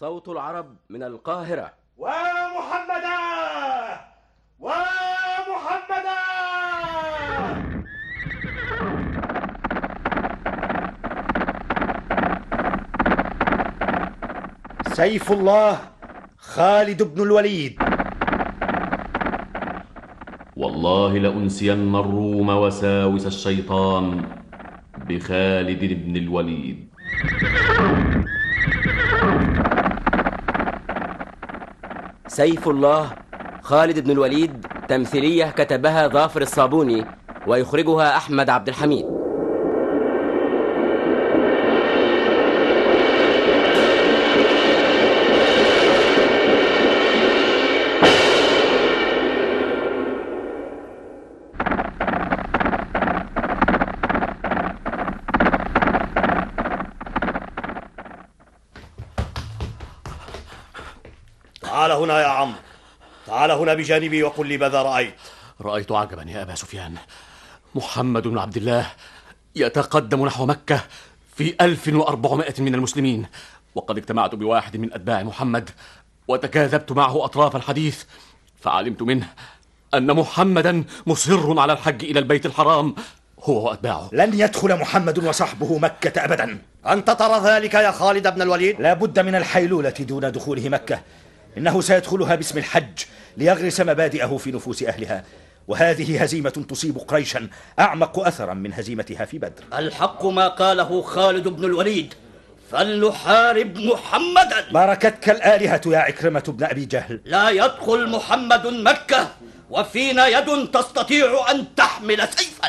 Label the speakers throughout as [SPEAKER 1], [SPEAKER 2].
[SPEAKER 1] صوت العرب من القاهرة.
[SPEAKER 2] ومحمدا ومحمدا سيف الله خالد بن الوليد.
[SPEAKER 3] والله لأنسين الروم وساوس الشيطان بخالد بن الوليد.
[SPEAKER 1] سيف الله خالد بن الوليد تمثيلية كتبها ظافر الصابوني ويخرجها أحمد عبد الحميد.
[SPEAKER 2] هنا بجانبي وقل لي ماذا رأيت.
[SPEAKER 4] رأيت عجبا يا أبا سفيان. محمد بن عبد الله يتقدم نحو مكة في ألف وأربعمائة من المسلمين. وقد اجتمعت بواحد من أتباع محمد وتكاذبت معه أطراف الحديث. فعلمت منه أن محمدا مصر على الحج إلى البيت الحرام. هو وأتباعه.
[SPEAKER 2] لن يدخل محمد وصحبه مكة أبدا. أنت ترى ذلك يا خالد بن الوليد؟ لا بد من الحيلولة دون دخوله مكة. إنه سيدخلها باسم الحج ليغرس مبادئه في نفوس أهلها. وهذه هزيمة تصيب قريشا أعمق أثرا من هزيمتها في بدر.
[SPEAKER 5] الحق ما قاله خالد بن الوليد فلنحارب محمدا
[SPEAKER 2] باركتك الآلهة يا عكرمة بن أبي جهل.
[SPEAKER 5] لا يدخل محمد مكة وفينا يد تستطيع أن تحمل سيفا.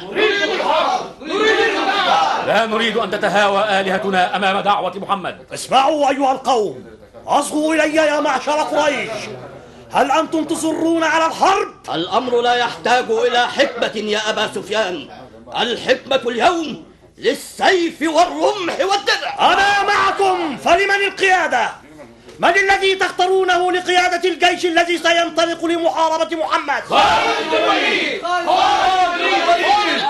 [SPEAKER 4] لا نريد أن تتهاوى آلهتنا أمام دعوة محمد.
[SPEAKER 2] اسمعوا أيها القوم. أصغوا إلي يا معشر قريش هل أنتم تصرون على الحرب؟
[SPEAKER 5] الأمر لا يحتاج إلى حكمة يا أبا سفيان الحكمة اليوم للسيف والرمح والدرع
[SPEAKER 2] أنا معكم فلمن القيادة؟ من الذي تختارونه لقيادة الجيش الذي سينطلق لمحاربة محمد؟
[SPEAKER 6] خالد الوليد خالد الوليد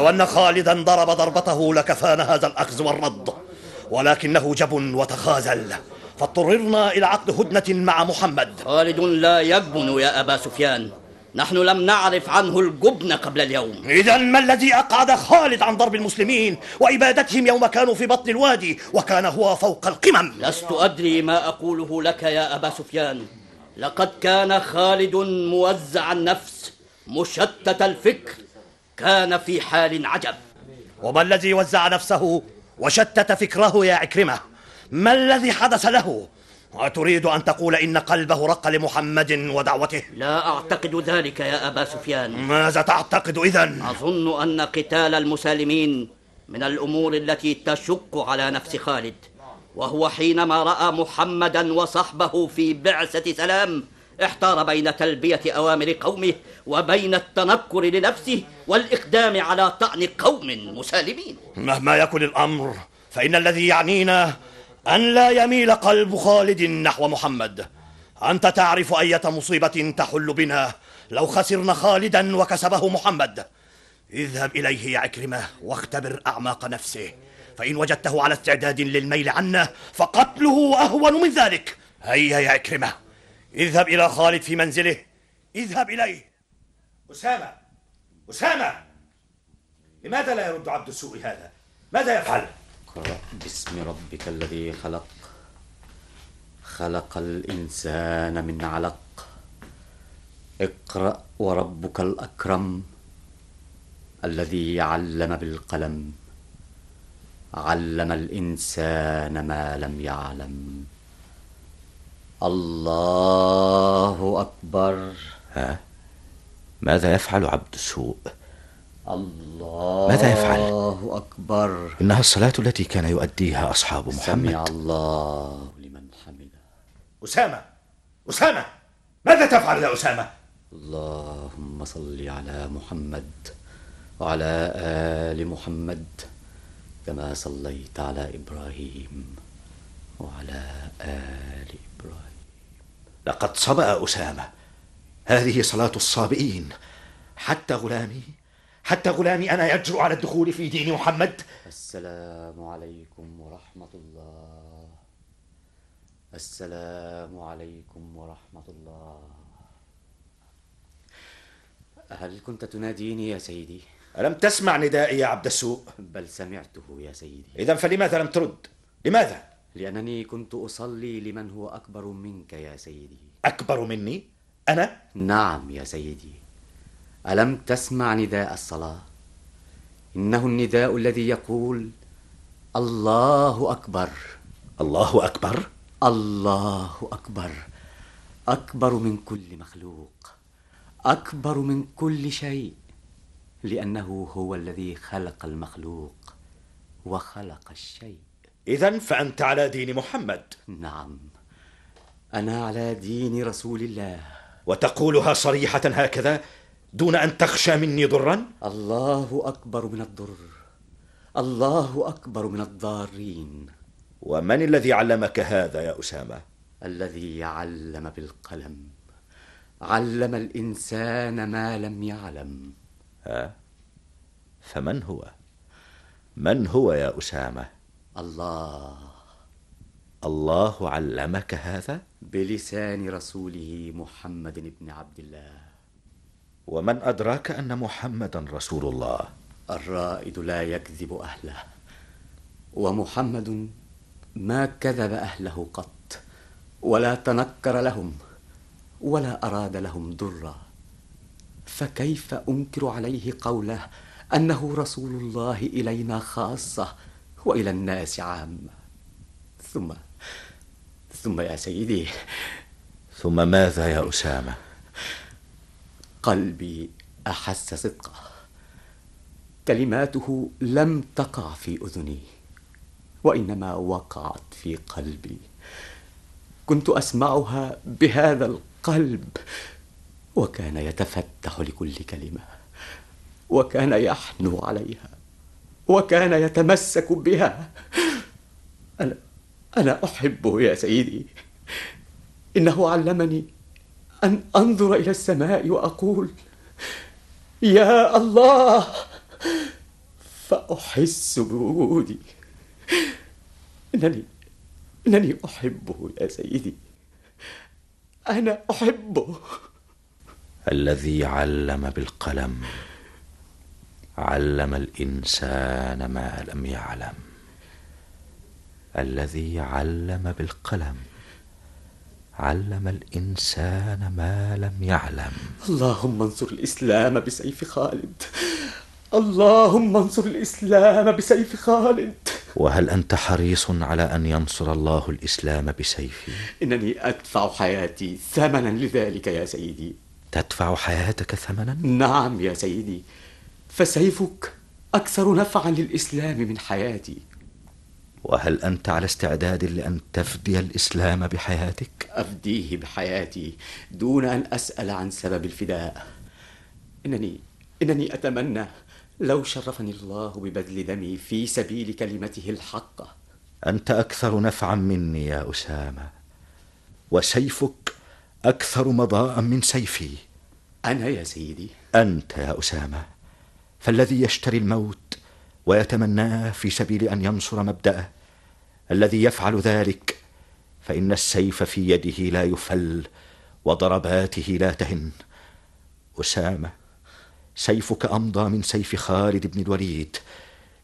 [SPEAKER 2] لو أن خالدا ضرب ضربته لكفانا هذا الأخذ والرد. ولكنه جب وتخاذل. فاضطررنا إلى عقد هدنة مع محمد.
[SPEAKER 5] خالد لا يجبن يا أبا سفيان. نحن لم نعرف عنه الجبن قبل اليوم.
[SPEAKER 2] إذا ما الذي أقعد خالد عن ضرب المسلمين وإبادتهم يوم كانوا في بطن الوادي وكان هو فوق القمم؟
[SPEAKER 5] لست أدري ما أقوله لك يا أبا سفيان. لقد كان خالد موزع النفس مشتت الفكر كان في حال عجب.
[SPEAKER 2] وما الذي وزع نفسه وشتت فكره يا عكرمة ما الذي حدث له؟ أتريد أن تقول إن قلبه رق لمحمد ودعوته؟
[SPEAKER 5] لا أعتقد ذلك يا أبا سفيان.
[SPEAKER 2] ماذا تعتقد إذن؟
[SPEAKER 5] أظن أن قتال المسالمين من الأمور التي تشق على نفس خالد وهو حينما رأى محمدا وصحبه في بعثة سلام احتار بين تلبية أوامر قومه وبين التنكر لنفسه والإقدام على طعن قوم مسالمين.
[SPEAKER 2] مهما يكن الأمر فإن الذي يعنينا أن لا يميل قلب خالد نحو محمد. أنت تعرف أية مصيبة تحل بنا لو خسرنا خالدا وكسبه محمد. اذهب إليه يا عكرمة واختبر أعماق نفسه. فإن وجدته على استعداد للميل عنا فقتله أهون من ذلك. هيا يا عكرمة. اذهب إلى خالد في منزله. اذهب إليه. أسامة أسامة! لماذا لا يرد عبد السوء هذا؟ ماذا يفعل؟
[SPEAKER 7] اقرأ باسم ربك الذي خلق. خلق الإنسان من علق. اقرأ وربك الأكرم الذي علم بالقلم. علم الإنسان ما لم يعلم. الله أكبر.
[SPEAKER 8] ها؟ ماذا يفعل عبد السوء؟
[SPEAKER 7] الله
[SPEAKER 8] ماذا يفعل؟
[SPEAKER 7] الله أكبر.
[SPEAKER 8] إنها الصلاة التي كان يؤديها أصحاب
[SPEAKER 7] سمع
[SPEAKER 8] محمد.
[SPEAKER 7] الله لمن حمده.
[SPEAKER 2] أسامة!
[SPEAKER 8] أسامة! ماذا تفعل يا أسامة؟
[SPEAKER 7] اللهم صل على محمد وعلى آل محمد كما صليت على إبراهيم وعلى آل إبراهيم
[SPEAKER 8] لقد صبأ أسامة هذه صلاة الصابئين حتى غلامي حتى غلامي أنا يجرؤ على الدخول في دين محمد
[SPEAKER 7] السلام عليكم ورحمة الله السلام عليكم ورحمة الله هل كنت تناديني يا سيدي؟
[SPEAKER 8] ألم تسمع ندائي يا عبد السوء؟
[SPEAKER 7] بل سمعته يا سيدي
[SPEAKER 8] إذا فلماذا لم ترد؟ لماذا؟
[SPEAKER 7] لأنني كنت أصلي لمن هو أكبر منك يا سيدي
[SPEAKER 8] أكبر مني؟ أنا؟
[SPEAKER 7] نعم يا سيدي ألم تسمع نداء الصلاة؟ إنه النداء الذي يقول الله أكبر
[SPEAKER 8] الله أكبر؟
[SPEAKER 7] الله أكبر أكبر من كل مخلوق أكبر من كل شيء لأنه هو الذي خلق المخلوق وخلق الشيء
[SPEAKER 8] إذا فأنت على دين محمد.
[SPEAKER 7] نعم. أنا على دين رسول الله.
[SPEAKER 8] وتقولها صريحة هكذا دون أن تخشى مني ضرا؟
[SPEAKER 7] الله أكبر من الضر. الله أكبر من الضارين.
[SPEAKER 8] ومن الذي علمك هذا يا أسامة؟
[SPEAKER 7] الذي علم بالقلم. علم الإنسان ما لم يعلم.
[SPEAKER 8] ها؟ فمن هو؟ من هو يا أسامة؟
[SPEAKER 7] الله.
[SPEAKER 8] الله علمك هذا؟
[SPEAKER 7] بلسان رسوله محمد بن عبد الله.
[SPEAKER 8] ومن أدراك أن محمدا رسول الله؟
[SPEAKER 7] الرائد لا يكذب أهله. ومحمد ما كذب أهله قط ولا تنكر لهم ولا أراد لهم ضرا. فكيف أنكر عليه قوله أنه رسول الله إلينا خاصة؟ وإلى الناس عامة ثم ثم يا سيدي.
[SPEAKER 8] ثم ماذا يا أسامة؟
[SPEAKER 7] قلبي أحس صدقه. كلماته لم تقع في أذني وإنما وقعت في قلبي. كنت أسمعها بهذا القلب وكان يتفتح لكل كلمة وكان يحنو عليها. وكان يتمسك بها. أنا أنا أحبه يا سيدي. إنه علمني أن أنظر إلى السماء وأقول يا الله فأحس بوجودي. إنني إنني أحبه يا سيدي. أنا أحبه.
[SPEAKER 8] الذي علم بالقلم. علم الإنسان ما لم يعلم. الذي علم بالقلم علم الإنسان ما لم يعلم.
[SPEAKER 7] اللهم انصر الإسلام بسيف خالد. اللهم انصر الإسلام بسيف خالد.
[SPEAKER 8] وهل أنت حريص على أن ينصر الله الإسلام بسيفي؟
[SPEAKER 7] إنني أدفع حياتي ثمنا لذلك يا سيدي.
[SPEAKER 8] تدفع حياتك ثمنا؟
[SPEAKER 7] نعم يا سيدي. فسيفك أكثر نفعا للإسلام من حياتي.
[SPEAKER 8] وهل أنت على استعداد لأن تفدي الإسلام بحياتك؟
[SPEAKER 7] أفديه بحياتي دون أن أسأل عن سبب الفداء. إنني إنني أتمنى لو شرفني الله ببذل دمي في سبيل كلمته الحقة.
[SPEAKER 8] أنت أكثر نفعا مني يا أسامة وسيفك أكثر مضاء من سيفي.
[SPEAKER 7] أنا يا سيدي.
[SPEAKER 8] أنت يا أسامة. فالذي يشتري الموت ويتمناه في سبيل أن ينصر مبدأه الذي يفعل ذلك فإن السيف في يده لا يفل وضرباته لا تهن. أسامة سيفك أمضى من سيف خالد بن الوليد.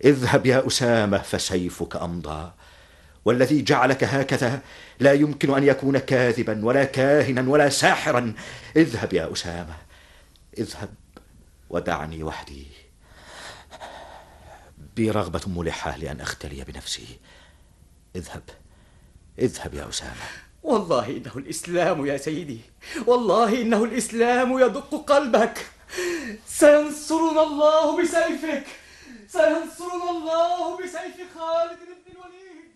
[SPEAKER 8] اذهب يا أسامة فسيفك أمضى. والذي جعلك هكذا لا يمكن أن يكون كاذبا ولا كاهنا ولا ساحرا. اذهب يا أسامة اذهب ودعني وحدي. بي رغبة ملحة لأن أختلي بنفسي. اذهب. اذهب يا أسامة.
[SPEAKER 7] والله إنه الإسلام يا سيدي. والله إنه الإسلام يدق قلبك. سينصرنا الله بسيفك. سينصرنا الله بسيف خالد بن الوليد.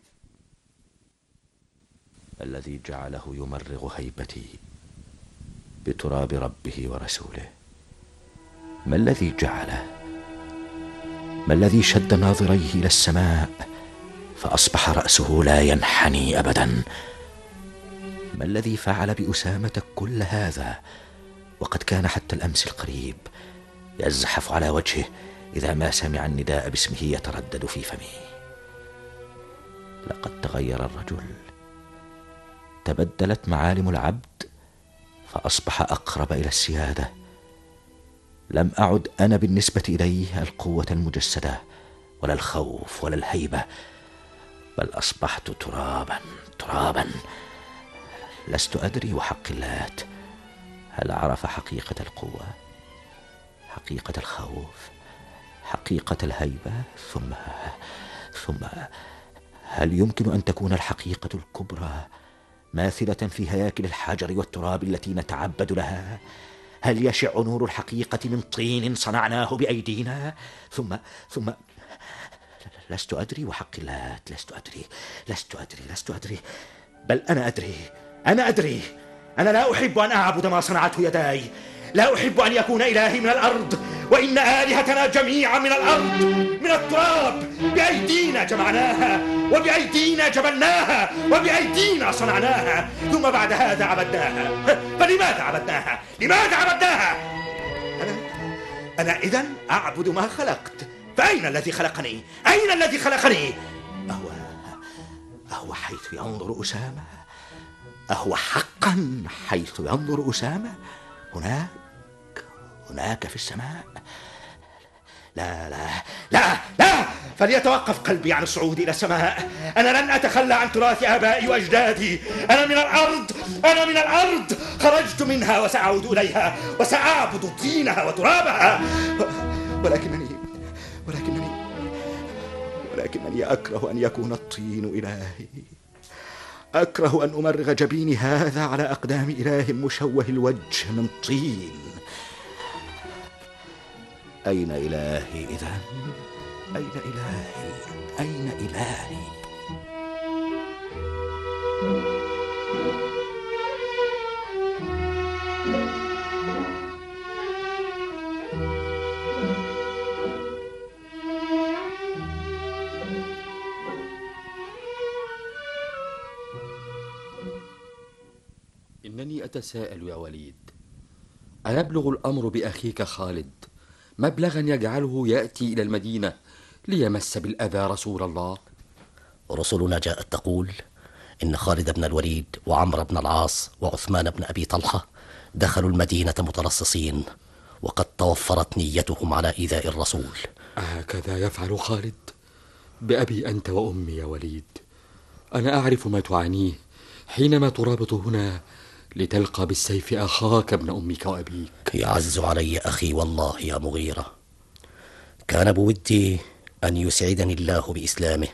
[SPEAKER 8] الذي جعله يمرغ هيبتي بتراب ربه ورسوله. ما الذي جعله؟ ما الذي شد ناظريه إلى السماء؟ فأصبح رأسه لا ينحني ابدا. ما الذي فعل بأسامة كل هذا؟ وقد كان حتى الأمس القريب. يزحف على وجهه إذا ما سمع النداء باسمه يتردد في فمه. لقد تغير الرجل. تبدلت معالم العبد فأصبح أقرب إلى السيادة. لم أعد أنا بالنسبة إليه القوة المجسدة ولا الخوف ولا الهيبة بل أصبحت ترابا ترابا. لست أدري وحق اللات هل عرف حقيقة القوة حقيقة الخوف حقيقة الهيبة؟ ثم ثم هل يمكن أن تكون الحقيقة الكبرى ماثلة في هياكل الحجر والتراب التي نتعبد لها؟ هل يشع نور الحقيقة من طين صنعناه بأيدينا؟ ثم ثم لست أدري وحق اللات لست أدري لست أدري لست أدري. بل أنا أدري أنا أدري. أنا لا أحب أن أعبد ما صنعته يداي. لا أحب أن يكون إلهي من الأرض وإن آلهتنا جميعا من الأرض من التراب. بأيدينا جمعناها وبأيدينا جبلناها وبأيدينا صنعناها. ثم بعد هذا عبدناها. فلماذا عبدناها؟ لماذا عبدناها؟ أنا أنا اذا أعبد ما خلقت. فأين الذي خلقني؟ أين الذي خلقني؟ أهو أهو حيث ينظر أسامة. أهو حقا حيث ينظر أسامة. هناك هناك في السماء. لا لا لا لا! فليتوقف قلبي عن الصعود إلى السماء. أنا لن أتخلى عن تراث آبائي وأجدادي. أنا من الأرض أنا من الأرض. خرجت منها وسأعود إليها وسأعبد طينها وترابها. ولكنني ولكنني ولكنني أكره أن يكون الطين إلهي. أكره أن أمرغ جبيني هذا على أقدام إله مشوه الوجه من طين. أين إلهي إذا؟ أين إلهي؟ أين إلهي؟
[SPEAKER 9] إنني أتساءل يا وليد أيبلغ الأمر بأخيك خالد مبلغا يجعله يأتي إلى المدينة ليمس بالأذى رسول الله.
[SPEAKER 10] رسلنا جاءت تقول إن خالد بن الوليد وعمرو بن العاص وعثمان بن أبي طلحة دخلوا المدينة مترصصين وقد توفرت نيتهم على إيذاء الرسول.
[SPEAKER 9] هكذا يفعل خالد. بأبي أنت وأمي يا وليد أنا أعرف ما تعانيه. حينما ترابط هنا لتلقى بالسيف أخاك ابن أمك وأبيك
[SPEAKER 10] يعز علي أخي والله يا مغيرة. كان بودي أن يسعدني الله بإسلامه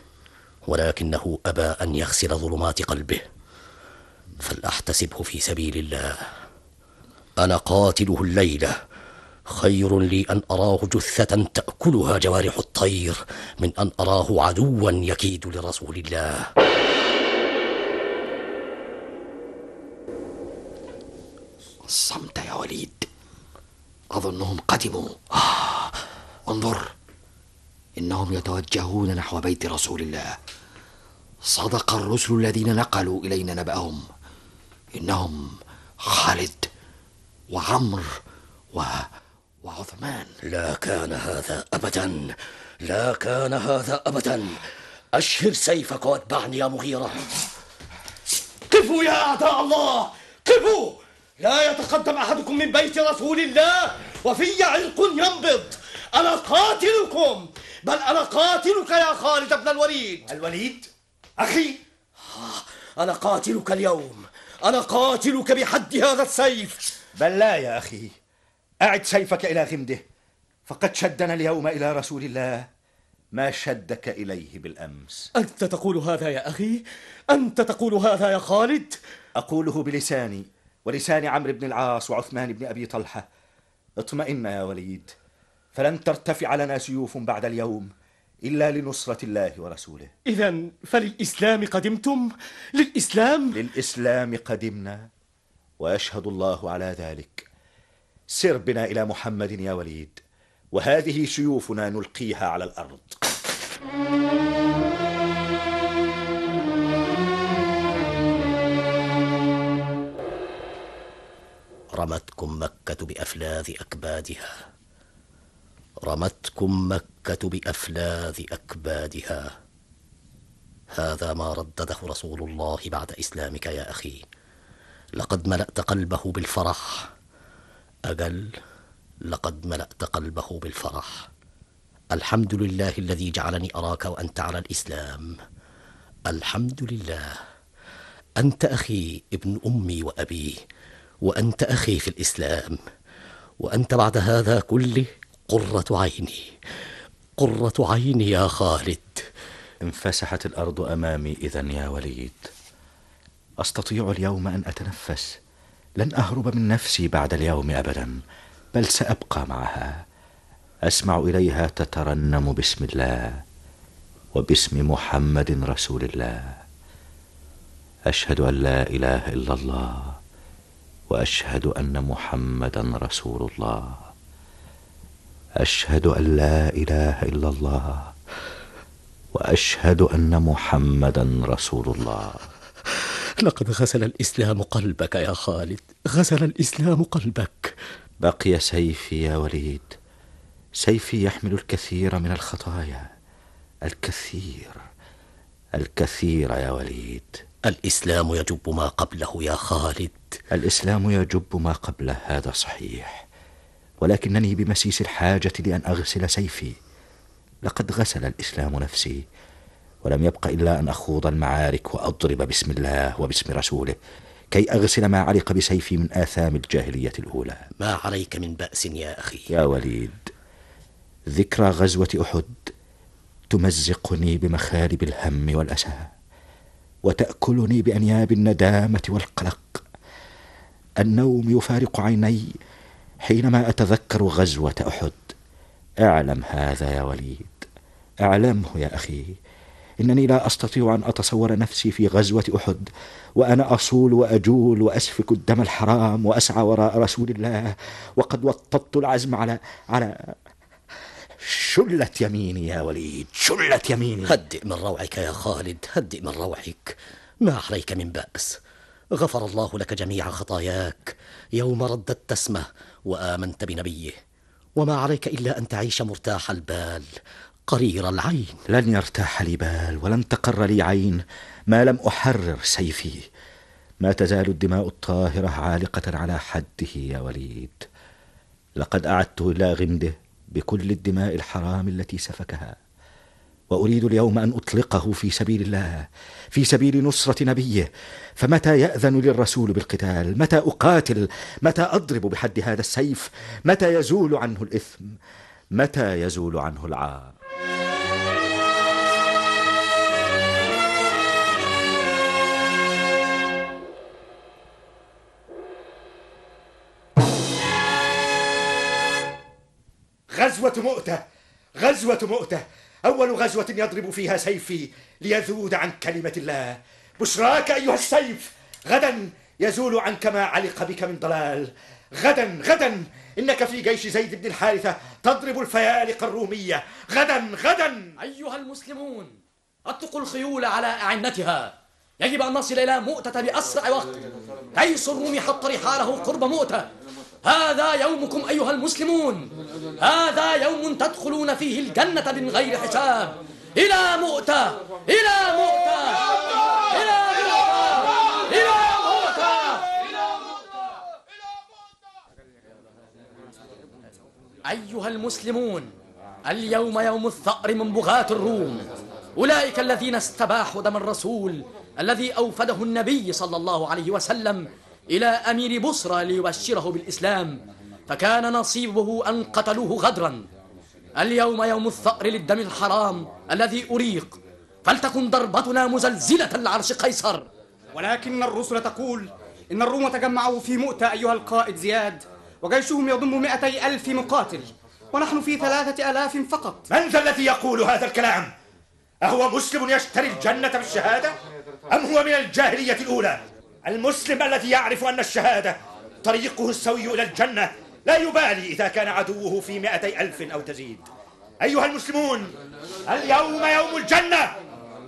[SPEAKER 10] ولكنه أبى أن يغسل ظلمات قلبه. فلأحتسبه في سبيل الله. أنا قاتله الليلة خير لي أن أراه جثة تأكلها جوارح الطير من أن أراه عدوا يكيد لرسول الله.
[SPEAKER 9] الصمت يا وليد. أظنهم قدموا. آه انظر. إنهم يتوجهون نحو بيت رسول الله. صدق الرسل الذين نقلوا إلينا نبأهم. إنهم خالد وعمر و... وعثمان.
[SPEAKER 10] لا كان هذا أبدا. لا كان هذا أبدا. أشهر سيفك وأتبعني يا مغيرة. قفوا يا أعداء الله. قفوا لا يتقدم أحدكم من بيت رسول الله وفي علق ينبض. أنا قاتلكم. بل أنا قاتلك يا خالد بن الوليد.
[SPEAKER 11] الوليد؟ أخي.
[SPEAKER 10] أنا قاتلك اليوم. أنا قاتلك بحد هذا السيف.
[SPEAKER 8] بل لا يا أخي. أعد سيفك إلى غمده. فقد شدنا اليوم إلى رسول الله. ما شدك إليه بالأمس؟
[SPEAKER 10] أنت تقول هذا يا أخي؟ أنت تقول هذا يا خالد؟
[SPEAKER 8] أقوله بلساني. ولسان عمرو بن العاص وعثمان بن أبي طلحة. اطمئن يا وليد فلن ترتفع لنا سيوف بعد اليوم إلا لنصرة الله ورسوله.
[SPEAKER 4] إذا فللإسلام قدمتم؟ للإسلام؟
[SPEAKER 8] للإسلام قدمنا ويشهد الله على ذلك. سر بنا إلى محمد يا وليد وهذه سيوفنا نلقيها على الأرض.
[SPEAKER 10] رمتكم مكة بأفلاذ أكبادها. رمتكم مكة بأفلاذ أكبادها. هذا ما ردده رسول الله بعد إسلامك يا أخي. لقد ملأت قلبه بالفرح. أجل لقد ملأت قلبه بالفرح. الحمد لله الذي جعلني أراك وأنت على الإسلام. الحمد لله. أنت أخي ابن أمي وأبي. وأنت أخي في الإسلام وأنت بعد هذا كله قرة عيني قرة عيني يا خالد.
[SPEAKER 8] انفسحت الأرض أمامي إذا يا وليد. أستطيع اليوم أن أتنفس لن أهرب من نفسي بعد اليوم أبدا بل سأبقى معها. أسمع إليها تترنم بسم الله وباسم محمد رسول الله. أشهد أن لا إله إلا الله. وأشهد أن محمدا رسول الله. أشهد أن لا إله إلا الله. وأشهد أن محمدا رسول الله.
[SPEAKER 10] لقد غسل الإسلام قلبك يا خالد. غسل الإسلام قلبك.
[SPEAKER 8] بقي سيفي يا وليد. سيفي يحمل الكثير من الخطايا. الكثير. الكثير يا وليد.
[SPEAKER 10] الإسلام يجب ما قبله يا خالد.
[SPEAKER 8] الإسلام يجب ما قبله هذا صحيح. ولكنني بمسيس الحاجة لأن أغسل سيفي. لقد غسل الإسلام نفسي ولم يبق إلا أن أخوض المعارك وأضرب بسم الله وباسم رسوله كي أغسل ما علق بسيفي من آثام الجاهلية الأولى.
[SPEAKER 10] ما عليك من بأس يا أخي؟
[SPEAKER 8] يا وليد ذكرى غزوة أحد تمزقني بمخالب الهم والأسى. وتأكلني بأنياب الندامة والقلق. النوم يفارق عيني حينما أتذكر غزوة أحد. أعلم هذا يا وليد. أعلمه يا أخي. إنني لا أستطيع أن أتصور نفسي في غزوة أحد وأنا أصول وأجول وأسفك الدم الحرام وأسعى وراء رسول الله وقد وطدت العزم على على شلت يميني يا وليد شلت يميني.
[SPEAKER 10] هدئ من روعك يا خالد هدئ من روعك. ما عليك من بأس. غفر الله لك جميع خطاياك. يوم رددت اسمه وآمنت بنبيه. وما عليك إلا أن تعيش مرتاح البال. قرير العين.
[SPEAKER 8] لن يرتاح لي بال ولن تقر لي عين. ما لم أحرر سيفي. ما تزال الدماء الطاهرة عالقة على حده يا وليد. لقد أعدت إلى غمده بكل الدماء الحرام التي سفكها. وأريد اليوم أن أطلقه في سبيل الله في سبيل نصرة نبيه. فمتى يأذن للرسول بالقتال؟ متى أقاتل؟ متى أضرب بحد هذا السيف؟ متى يزول عنه الإثم؟ متى يزول عنه العار غزوة مؤتة غزوة مؤتة. أول غزوة يضرب فيها سيفي ليذود عن كلمة الله. بشراك أيها السيف غدا يزول عنك ما علق بك من ضلال. غدا غدا إنك في جيش زيد بن الحارثة تضرب الفيالق الرومية. غدا غدا.
[SPEAKER 12] أيها المسلمون أطلقوا الخيول على أعنتها. يجب أن نصل إلى مؤتة بأسرع وقت. جيش الروم حط رحاله قرب مؤتة. هذا يومكم أيها المسلمون. هذا يوم تدخلون فيه الجنة من غير حساب. إلى مؤتة. إلى مؤتة. إلى مؤتة. إلى مؤتة. أيها المسلمون اليوم يوم الثأر من بغاة الروم. أولئك الذين استباحوا دم الرسول الذي أوفده النبي صلى الله عليه وسلم إلى أمير بصرى ليبشره بالإسلام فكان نصيبه أن قتلوه غدرا. اليوم يوم الثأر للدم الحرام الذي أريق. فلتكن ضربتنا مزلزلة لعرش قيصر.
[SPEAKER 13] ولكن الرسل تقول إن الروم تجمعوا في مؤتة أيها القائد زياد وجيشهم يضم مئتي ألف مقاتل ونحن في ثلاثة ألاف فقط.
[SPEAKER 8] من ذا الذي يقول هذا الكلام؟ أهو مسلم يشتري الجنة بالشهادة؟ أم هو من الجاهلية الأولى؟ المسلم الذي يعرف أن الشهادة طريقه السوي إلى الجنة لا يبالي إذا كان عدوه في مئتي ألف أو تزيد. أيها المسلمون اليوم يوم الجنة.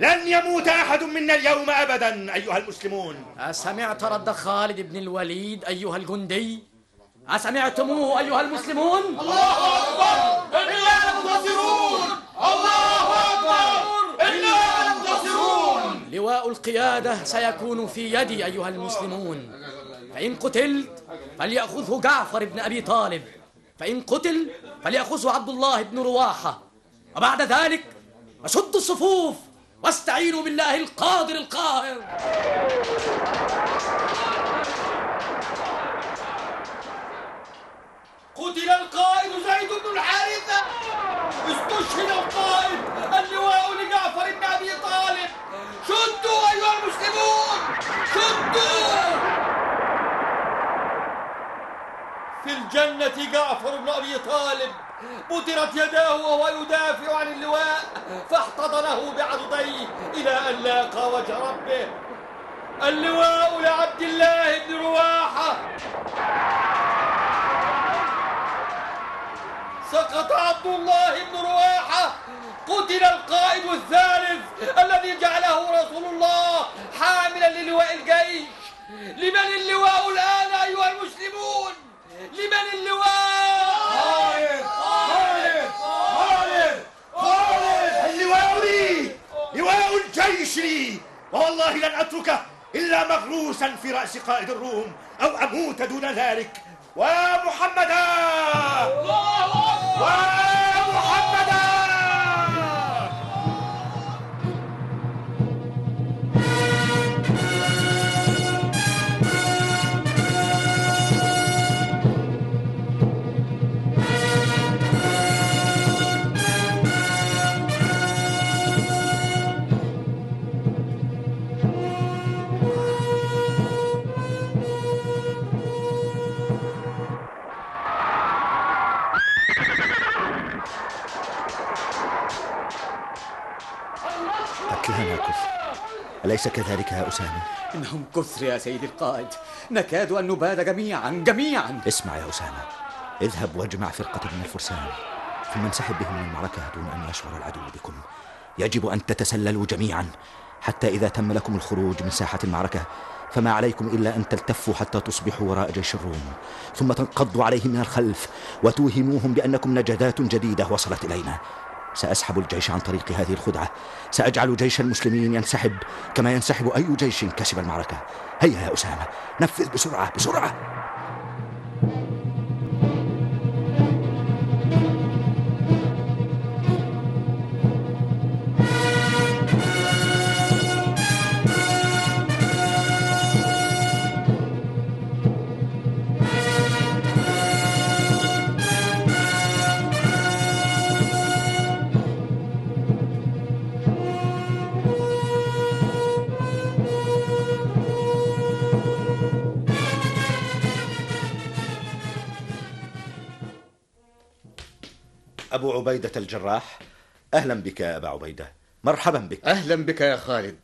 [SPEAKER 8] لن يموت أحد منا اليوم أبدا أيها المسلمون.
[SPEAKER 12] أسمعت رد خالد بن الوليد أيها الجندي؟ أسمعتموه أيها المسلمون؟
[SPEAKER 14] الله أكبر! إنا منتصرون الله أكبر! إنا
[SPEAKER 12] لواء القيادة سيكون في يدي أيها المسلمون. فإن قتلت فليأخذه جعفر بن أبي طالب. فإن قتل فليأخذه عبد الله بن رواحة. وبعد ذلك فشدوا الصفوف واستعينوا بالله القادر القاهر.
[SPEAKER 14] قتل القائد زيد بن الحارثة. استشهد القائد اللواء لجعفر بن أبي طالب. شدوا أيها المسلمون شدوا في الجنة جعفر بن أبي طالب بترت يداه وهو يدافع عن اللواء فاحتضنه بعضديه إلى أن لاقى وجه ربه. اللواء لعبد الله بن رواحة. سقط عبد الله بن رواحة. قتل القائد الثالث الذي جعله رسول الله حاملا للواء الجيش لمن اللواء الآن أيها المسلمون؟ لمن اللواء؟
[SPEAKER 8] خالد خالد خالد خالد. اللواء لي لواء الجيش لي. والله لن أتركه إلا مغروسا في رأس قائد الروم أو أموت دون ذلك. ومحمدا. ومحمدا. أليس كذلك يا أسامة؟
[SPEAKER 15] إنهم كثر يا سيدي القائد. نكاد أن نباد جميعا جميعا.
[SPEAKER 8] اسمع يا أسامة. اذهب واجمع فرقة من الفرسان. ثم انسحب بهم من المعركة دون أن يشعر العدو بكم. يجب أن تتسللوا جميعا. حتى إذا تم لكم الخروج من ساحة المعركة فما عليكم إلا أن تلتفوا حتى تصبحوا وراء جيش الروم. ثم تنقضوا عليهم من الخلف وتوهموهم بأنكم نجدات جديدة وصلت إلينا. سأسحب الجيش عن طريق هذه الخدعة. سأجعل جيش المسلمين ينسحب كما ينسحب أي جيش كسب المعركة. هيا يا أسامة نفذ بسرعة بسرعة. أبو عبيدة الجراح. أهلا بك يا أبا عبيدة. مرحبا بك.
[SPEAKER 15] أهلا بك يا خالد.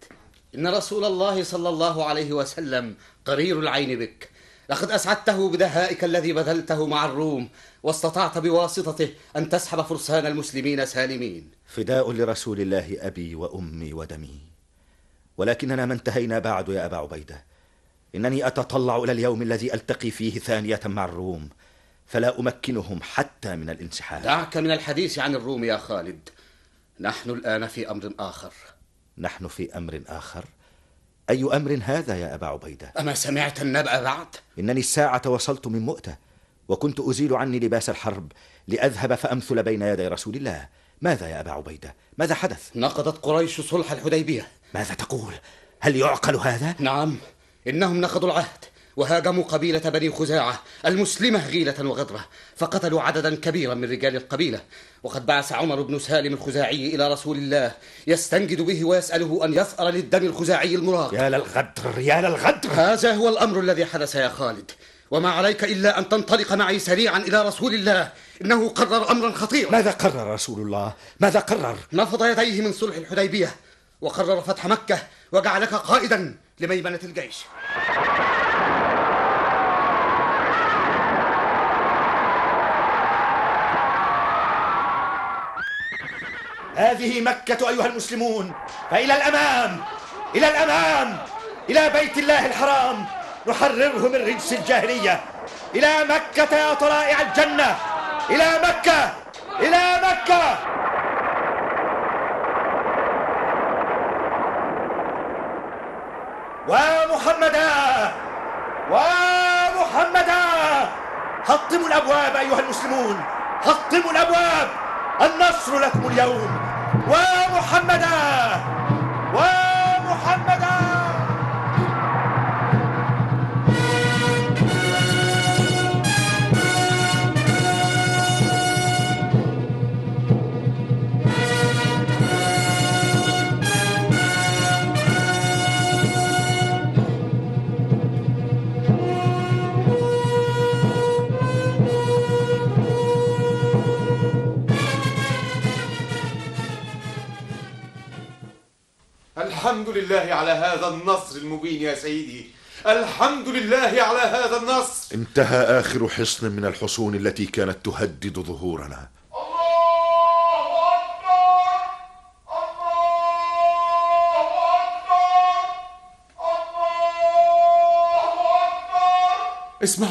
[SPEAKER 15] إن رسول الله صلى الله عليه وسلم قرير العين بك. لقد أسعدته بدهائك الذي بذلته مع الروم واستطعت بواسطته أن تسحب فرسان المسلمين سالمين.
[SPEAKER 8] فداء لرسول الله أبي وأمي ودمي. ولكننا ما انتهينا بعد يا أبا عبيدة. إنني أتطلع إلى اليوم الذي ألتقي فيه ثانية مع الروم. فلا أمكنهم حتى من الانسحاب
[SPEAKER 15] دعك من الحديث عن الروم يا خالد نحن الآن في أمر آخر
[SPEAKER 8] نحن في أمر آخر أي أمر هذا يا أبا عبيدة
[SPEAKER 15] أما سمعت النبأ بعد؟
[SPEAKER 8] إنني الساعة وصلت من مؤتة وكنت أزيل عني لباس الحرب لأذهب فأمثل بين يدي رسول الله ماذا يا أبا عبيدة؟ ماذا حدث؟
[SPEAKER 15] نقضت قريش صلح الحديبية
[SPEAKER 8] ماذا تقول؟ هل يعقل هذا؟
[SPEAKER 15] نعم إنهم نقضوا العهد وهاجموا قبيلة بني خزاعة المسلمة غيلة وغدرة فقتلوا عددا كبيرا من رجال القبيلة. وقد بعث عمر بن سالم الخزاعي إلى رسول الله يستنجد به ويسأله أن يثأر للدم الخزاعي المراق.
[SPEAKER 8] يا للغدر يا للغدر!
[SPEAKER 15] هذا هو الأمر الذي حدث يا خالد.
[SPEAKER 13] وما عليك إلا أن تنطلق معي سريعا إلى رسول الله. إنه قرر أمرا خطيرا.
[SPEAKER 8] ماذا قرر رسول الله؟ ماذا قرر؟
[SPEAKER 13] نفض يديه من صلح الحديبية وقرر فتح مكة وجعلك قائدا لميمنة الجيش.
[SPEAKER 8] هذه مكة أيها المسلمون فإلى الأمام إلى الأمام إلى بيت الله الحرام نحرره من رجس الجاهلية. إلى مكة يا طلائع الجنة. إلى مكة إلى مكة. ومحمدا ومحمدا حطموا الأبواب أيها المسلمون حطموا الأبواب. النصر لكم اليوم. ومحمدا ومحمدا
[SPEAKER 16] الحمد لله على هذا النصر المبين يا سيدي. الحمد لله على هذا النصر.
[SPEAKER 17] انتهى آخر حصن من الحصون التي كانت تهدد ظهورنا.
[SPEAKER 16] اسمع.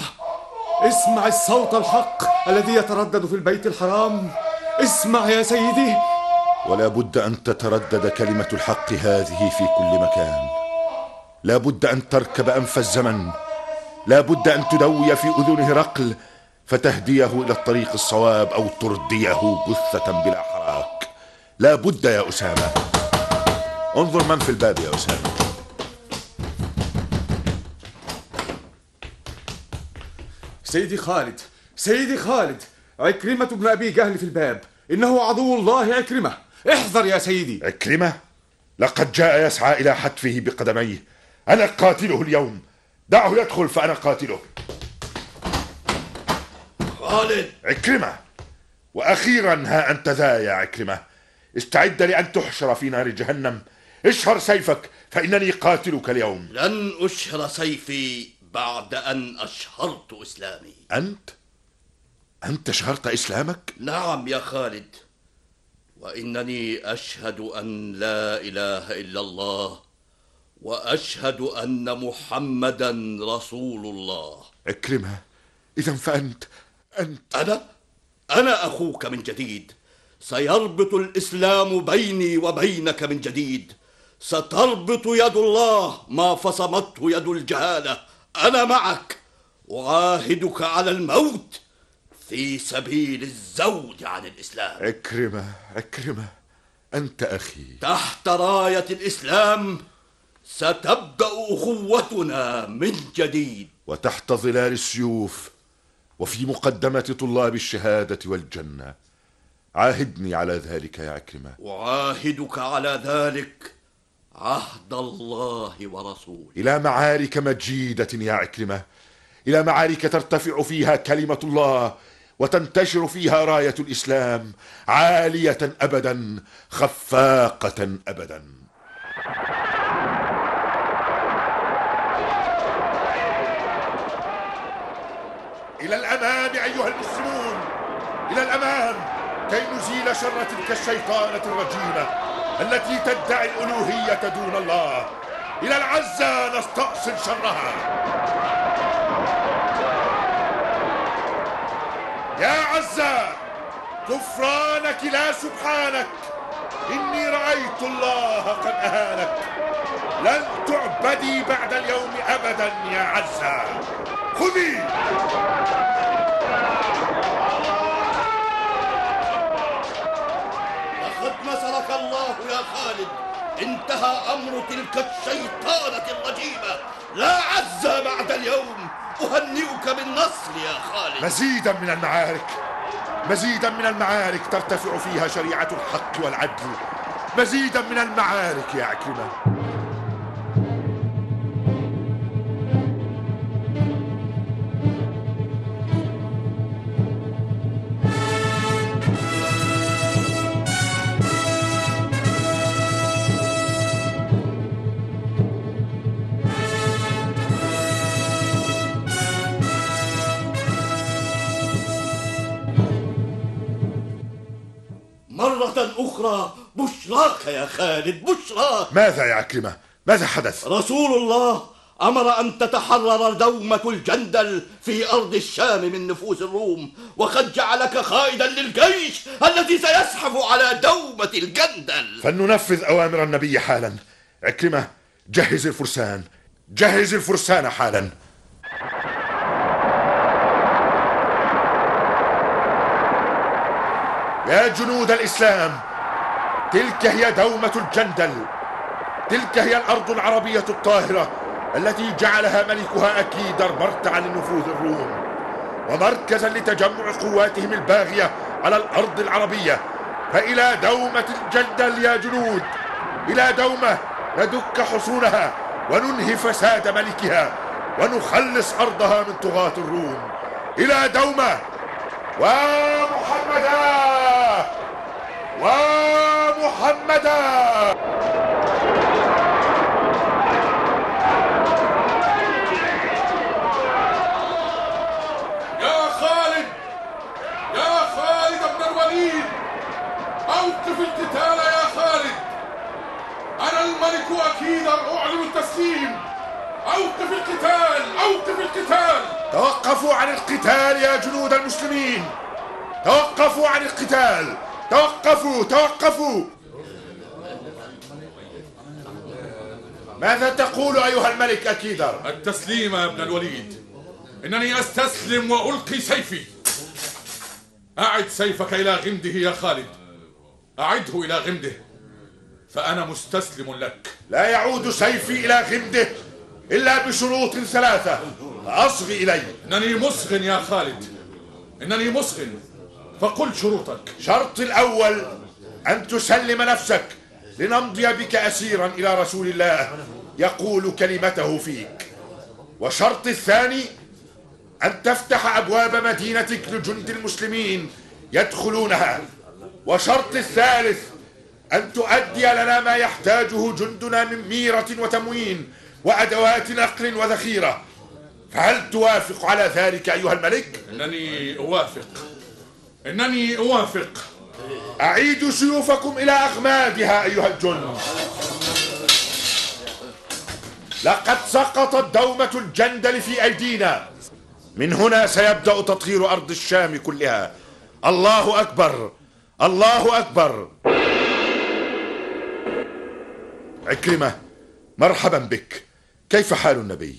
[SPEAKER 16] اسمع الصوت الحق الذي يتردد في البيت الحرام. اسمع يا سيدي.
[SPEAKER 17] ولا بد أن تتردد كلمة الحق هذه في كل مكان. لا بد أن تركب أنف الزمن. لا بد أن تدوي في أذنه رقل فتهديه إلى الطريق الصواب أو ترديه جثة بلا حراك لا بد يا أسامة. انظر من في الباب يا أسامة.
[SPEAKER 16] سيدي خالد سيدي خالد عكرمة بن أبي جهل في الباب. إنه عدو الله عكرمة. احذر يا سيدي.
[SPEAKER 17] عكرمة لقد جاء يسعى إلى حتفه بقدميه. أنا قاتله اليوم. دعه يدخل فأنا قاتله.
[SPEAKER 11] خالد.
[SPEAKER 17] عكرمة وأخيرا ها أنت ذا يا عكرمة. استعد لأن تحشر في نار جهنم. اشهر سيفك فإنني قاتلك اليوم.
[SPEAKER 11] لن أشهر سيفي بعد أن أشهرت إسلامي.
[SPEAKER 17] أنت؟ أنت شهرت إسلامك؟
[SPEAKER 11] نعم يا خالد. وإنني أشهد أن لا إله إلا الله وأشهد أن محمدا رسول الله.
[SPEAKER 17] عكرمة إذا فأنت أنت.
[SPEAKER 11] أنا؟ أنا أخوك من جديد. سيربط الإسلام بيني وبينك من جديد. ستربط يد الله ما فصمته يد الجهالة. أنا معك. أعاهدك على الموت. في سبيل الزود عن الإسلام.
[SPEAKER 17] عكرمة عكرمة أنت أخي.
[SPEAKER 11] تحت راية الإسلام ستبدأ أخوتنا من جديد.
[SPEAKER 17] وتحت ظلال السيوف وفي مقدمة طلاب الشهادة والجنة. عاهدني على ذلك يا عكرمة
[SPEAKER 11] أعاهدك على ذلك عهد الله ورسوله.
[SPEAKER 17] إلى معارك مجيدة يا عكرمة إلى معارك ترتفع فيها كلمة الله وتنتشر فيها راية الإسلام عالية أبدا خفاقة أبدا. إلى الأمام أيها المسلمون إلى الأمام كي نزيل شر تلك الشيطانة الرجيمة التي تدعي الألوهية دون الله. إلى العزة نستأصل شرها. يا عزة كفرانك لا سبحانك. إني رأيت الله قد أهانك. لن تعبدي بعد اليوم أبدا يا عزة خذي.
[SPEAKER 11] لقد نصرك الله يا خالد. انتهى أمر تلك الشيطانة الرجيمة. لا عز بعد اليوم. أهنئك بالنصر يا خالد.
[SPEAKER 17] مزيدا من المعارك مزيدا من المعارك ترتفع فيها شريعة الحق والعدل. مزيدا من المعارك يا عكرمة.
[SPEAKER 11] أخرى بشراك يا خالد بشراك.
[SPEAKER 17] ماذا يا عكرمة؟ ماذا حدث؟
[SPEAKER 11] رسول الله أمر أن تتحرر دومة الجندل في أرض الشام من نفوس الروم وقد جعلك خائدا للجيش الذي سيزحف على دومة الجندل.
[SPEAKER 17] فلننفذ أوامر النبي حالا. عكرمة جهز الفرسان. جهز الفرسان حالا. يا جنود الإسلام تلك هي دومة الجندل. تلك هي الأرض العربية الطاهرة التي جعلها ملكها أكيدر مرتعا لنفوذ الروم ومركزا لتجمع قواتهم الباغية على الأرض العربية. فإلى دومة الجندل يا جنود إلى دومة ندك حصونها وننهي فساد ملكها ونخلص أرضها من طغاة الروم. إلى دومة! ومحمدا ومحمدا.
[SPEAKER 18] يا خالد يا خالد بن الوليد أوقف القتال يا خالد. أنا الملك أكيد أعلن التسليم. أوقف القتال أوقف القتال.
[SPEAKER 17] توقفوا عن القتال يا جنود المسلمين. توقفوا عن القتال. توقفوا توقفوا. ماذا تقول أيها الملك أكيدر؟
[SPEAKER 18] التسليم يا ابن الوليد. إنني أستسلم وألقي سيفي. أعد سيفك إلى غمده يا خالد. أعده إلى غمده. فأنا مستسلم لك.
[SPEAKER 17] لا يعود سيفي إلى غمده إلا بشروط ثلاثة. أصغ إلي.
[SPEAKER 18] إنني مصغ يا خالد. إنني مصغ فقل شروطك.
[SPEAKER 17] شرط الأول أن تسلم نفسك لنمضي بك أسيرا إلى رسول الله يقول كلمته فيك. وشرط الثاني أن تفتح أبواب مدينتك لجند المسلمين يدخلونها. وشرط الثالث أن تؤدي لنا ما يحتاجه جندنا من ميرة وتموين وأدوات نقل وذخيرة. فهل توافق على ذلك أيها الملك؟
[SPEAKER 18] إنني أوافق. إنني أوافق.
[SPEAKER 17] أعيدوا سيوفكم إلى أغمادها أيها الجند لقد سقطت دومة الجندل في أيدينا. من هنا سيبدأ تطهير أرض الشام كلها. الله أكبر. الله أكبر. عكرمة مرحبا بك. كيف حال النبي؟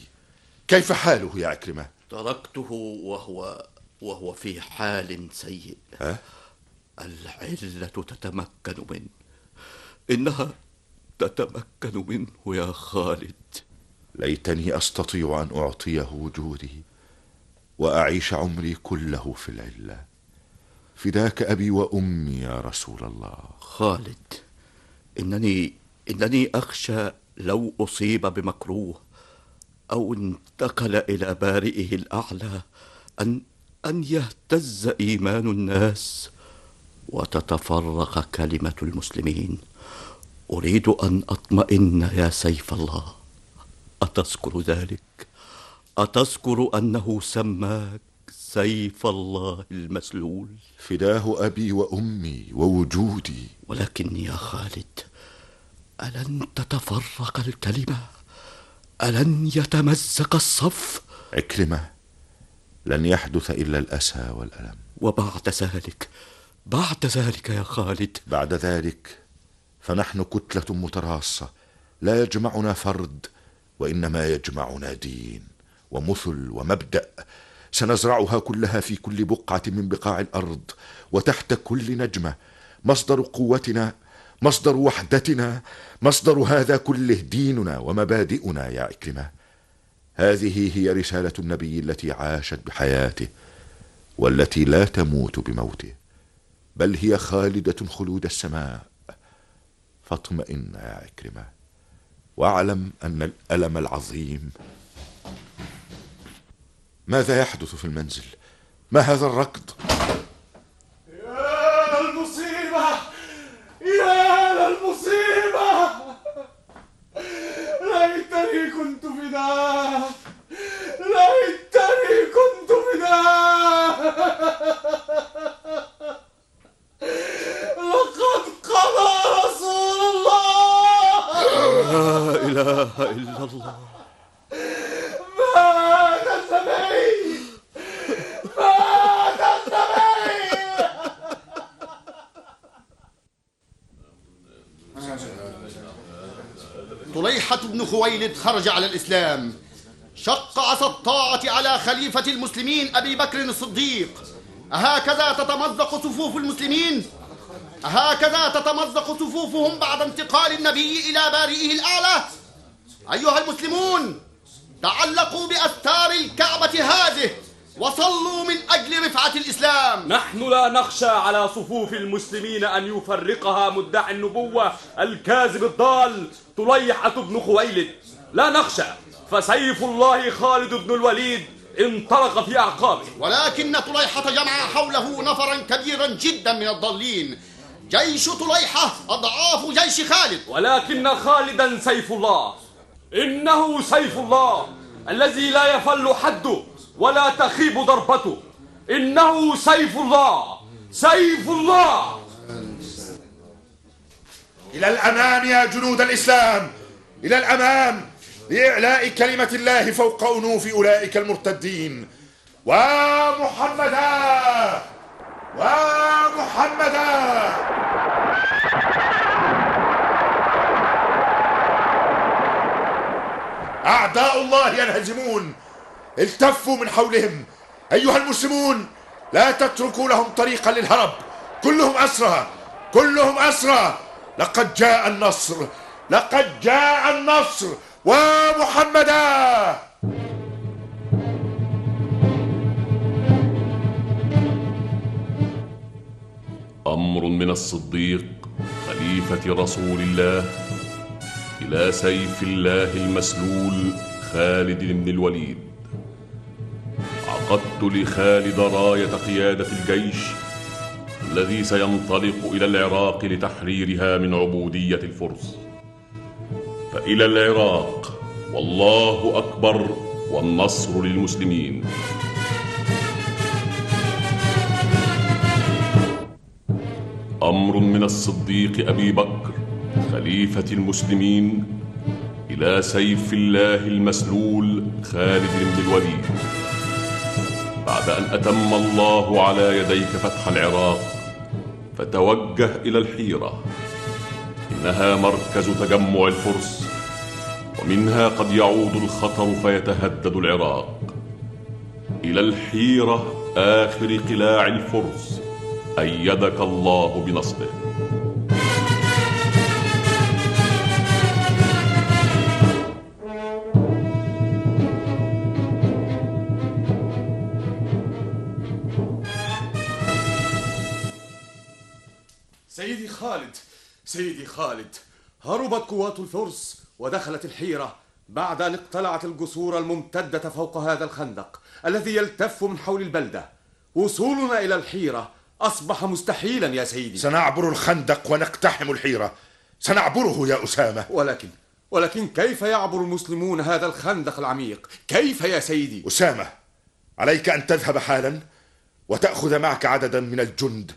[SPEAKER 17] كيف حاله يا عكرمة؟
[SPEAKER 10] تركته وهو وهو في حال سيء.
[SPEAKER 17] ها؟
[SPEAKER 10] العلة تتمكن منه. إنها تتمكن منه يا خالد.
[SPEAKER 17] ليتني أستطيع أن أعطيه وجودي وأعيش عمري كله في العلة. فداك أبي وأمي يا رسول الله.
[SPEAKER 10] خالد إنني إنني أخشى لو أصيب بمكروه أو انتقل إلى بارئه الأعلى أن أن يهتز إيمان الناس وتتفرق كلمة المسلمين أريد أن أطمئن يا سيف الله أتذكر ذلك؟ أتذكر أنه سماك سيف الله المسلول؟
[SPEAKER 17] فداه أبي وأمي ووجودي
[SPEAKER 10] ولكن يا خالد ألن تتفرق الكلمة؟ ألن يتمزق الصف؟
[SPEAKER 17] عكرمة لن يحدث إلا الأسى والألم.
[SPEAKER 10] وبعد ذلك بعد ذلك يا خالد.
[SPEAKER 17] بعد ذلك فنحن كتلة متراصة لا يجمعنا فرد وإنما يجمعنا دين ومثل ومبدأ. سنزرعها كلها في كل بقعة من بقاع الأرض وتحت كل نجمة مصدر قوتنا مصدر وحدتنا مصدر هذا كله ديننا ومبادئنا يا عكرمة هذه هي رسالة النبي التي عاشت بحياته والتي لا تموت بموته بل هي خالدة خلود السماء. فاطمئن يا عكرمة واعلم أن الألم العظيم. ماذا يحدث في المنزل؟ ما هذا الركض؟
[SPEAKER 18] ليتني كنت فداه لئتني كنت فداه لقد قضى رسول الله. لا إله إلا الله.
[SPEAKER 15] طليحة بن خويلد خرج على الإسلام شق عصا الطاعة على خليفة المسلمين أبي بكر الصديق أهكذا تتمزق صفوف المسلمين؟ أهكذا تتمزق صفوفهم بعد انتقال النبي إلى بارئه الأعلى؟ أيها المسلمون تعلقوا بأستار الكعبة هذه وصلوا من أجل رفعة الإسلام.
[SPEAKER 19] نحن لا نخشى على صفوف المسلمين أن يفرقها مدعي النبوة الكاذب الضال طليحة بن خويلد. لا نخشى. فسيف الله خالد بن الوليد انطلق في أعقابه.
[SPEAKER 15] ولكن طليحة جمع حوله نفرا كبيرا جدا من الضالين. جيش طليحة أضعاف جيش خالد.
[SPEAKER 19] ولكن خالدا سيف الله. إنه سيف الله الذي لا يفل حده. ولا تخيب ضربته إنه سيف الله. سيف الله.
[SPEAKER 17] إلى الأمام يا جنود الإسلام. إلى الأمام. لإعلاء كلمة الله فوق أنوف أولئك المرتدين. ومحمدا ومحمدا أعداء الله ينهزمون. التفوا من حولهم. أيها المسلمون لا تتركوا لهم طريقا للهرب. كلهم أسرى. كلهم أسرى. لقد جاء النصر. لقد جاء النصر. ومحمدا.
[SPEAKER 3] أمر من الصديق خليفة رسول الله إلى سيف الله المسلول خالد بن الوليد. عقدت لخالد راية قيادة الجيش الذي سينطلق إلى العراق لتحريرها من عبودية الفرس. فإلى العراق والله أكبر والنصر للمسلمين. أمر من الصديق أبي بكر خليفة المسلمين إلى سيف الله المسلول خالد بن الوليد. بعد أن أتم الله على يديك فتح العراق فتوجه إلى الحيرة. إنها مركز تجمع الفرس ومنها قد يعود الخطر فيتهدد العراق. إلى الحيرة آخر قلاع الفرس أيدك الله بنصره
[SPEAKER 16] سيدي خالد هربت قوات الفرس ودخلت الحيرة بعد أن اقتلعت الجسور الممتدة فوق هذا الخندق الذي يلتف من حول البلدة. وصولنا إلى الحيرة أصبح مستحيلا يا سيدي.
[SPEAKER 17] سنعبر الخندق ونقتحم الحيرة. سنعبره يا أسامة.
[SPEAKER 16] ولكن ولكن كيف يعبر المسلمون هذا الخندق العميق؟ كيف يا سيدي؟
[SPEAKER 17] أسامة عليك أن تذهب حالا وتأخذ معك عددا من الجند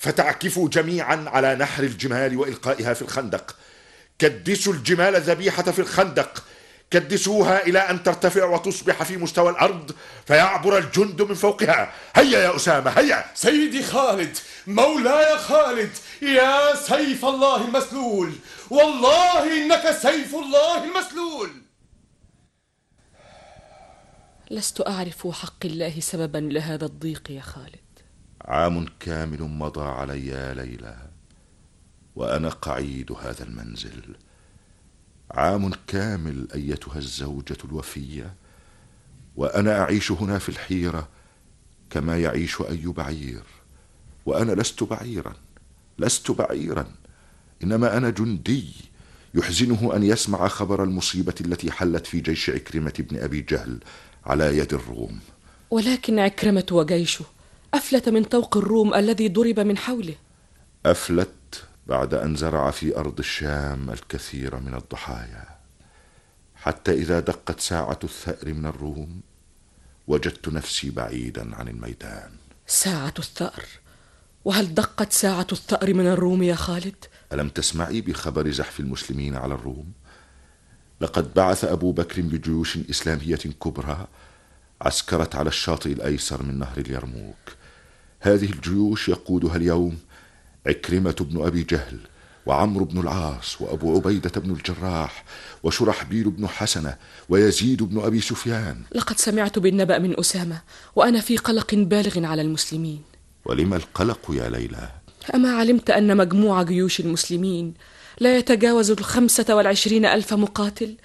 [SPEAKER 17] فتعكفوا جميعا على نحر الجمال وإلقائها في الخندق. كدسوا الجمال ذبيحة في الخندق. كدسوها إلى أن ترتفع وتصبح في مستوى الأرض فيعبر الجند من فوقها. هيا يا أسامة هيا.
[SPEAKER 16] سيدي خالد مولاي خالد يا سيف الله المسلول. والله إنك سيف الله المسلول.
[SPEAKER 20] لست أعرف حق الله سببا لهذا الضيق يا خالد.
[SPEAKER 17] عام كامل مضى علي يا ليلى وأنا قعيد هذا المنزل. عام كامل أيتها الزوجة الوفية وأنا أعيش هنا في الحيرة كما يعيش أي بعير وأنا لست بعيرا لست بعيرا إنما أنا جندي. يحزنه أن يسمع خبر المصيبة التي حلت في جيش عكرمة بن أبي جهل على يد الروم.
[SPEAKER 20] ولكن عكرمة وجيشه أفلت من طوق الروم الذي ضرب من حوله.
[SPEAKER 17] أفلت بعد أن زرع في أرض الشام الكثير من الضحايا. حتى إذا دقت ساعة الثأر من الروم وجدت نفسي بعيدا عن الميدان.
[SPEAKER 20] ساعة الثأر. وهل دقت ساعة الثأر من الروم يا خالد؟
[SPEAKER 17] ألم تسمعي بخبر زحف المسلمين على الروم؟ لقد بعث أبو بكر بجيوش إسلامية كبرى عسكرت على الشاطئ الأيسر من نهر اليرموك. هذه الجيوش يقودها اليوم عكرمة بن أبي جهل وعمرو بن العاص وأبو عبيدة بن الجراح وشرحبيل بن حسنة ويزيد بن أبي سفيان.
[SPEAKER 20] لقد سمعت بالنبأ من أسامة وأنا في قلق بالغ على المسلمين.
[SPEAKER 17] ولم القلق يا ليلى؟
[SPEAKER 20] أما علمت أن مجموع جيوش المسلمين لا يتجاوز الخمسة والعشرين ألف مقاتل